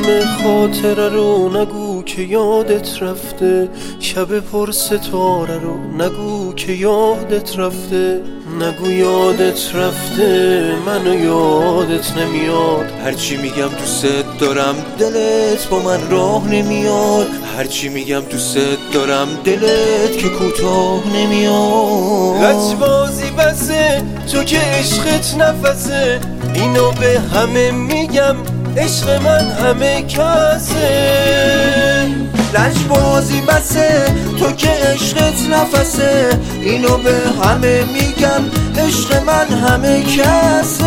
همه خاطره رو نگو که یادت رفته. شب پر ستاره رو نگو که یادت رفته. نگو یادت رفته منو یادت نمیاد. هرچی میگم دوست دارم دلت با من راه نمیاد. هرچی میگم دوست دارم دلت که کوتاه نمیاد. بازی بسه تو که عشقت نفسه. اینو به همه میگم عشق من همه کسه. بازی بسه تو که عشقت نفسه. اینو به همه میگم عشق من همه کسه.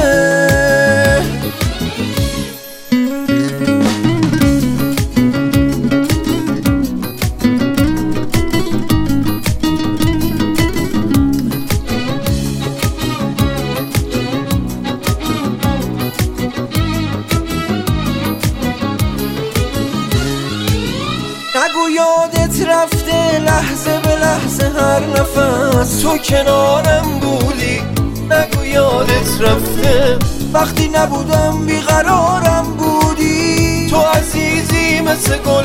یادت رفته لحظه به لحظه هر نفس. تو کنارم بودی نگو یادت رفته. وقتی نبودم بیقرارم بودی. تو عزیزی مثل گل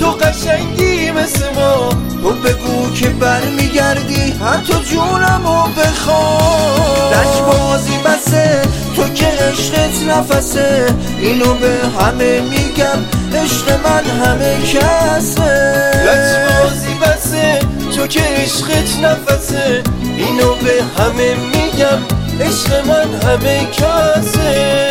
تو قشنگی مثل ما. تو بگو که برمیگردی حتی جونم و بخواه. بازی بسه تو که عشقت نفسه. اینو به همه میگم عشق من همه کسه. بازی بسه تو که عشقت نفسه. اینو به همه میگم عشق من همه کسه.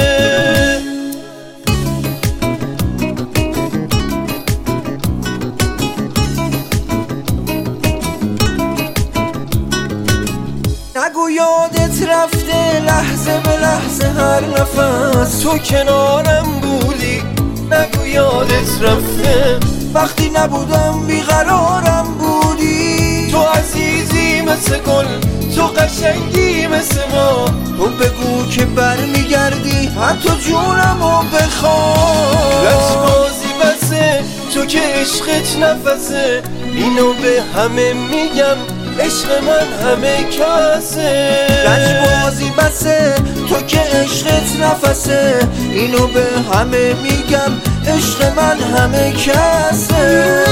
نگو یادت رفته لحظه به لحظه هر نفس. تو کنارم بودی نگو یادت رفته. وقتی نبودم بیقرارم بودی. تو عزیزی مثل گل تو قشنگی مثل ما. تو بگو که برمیگردی حتی جونم و بخواه بازی بسه تو که عشقت نفسه. اینو به همه میگم عشق من همه کسه. بازی بسه تو که عشقت نفسه. اینو به همه میگم عشق من همه کسه.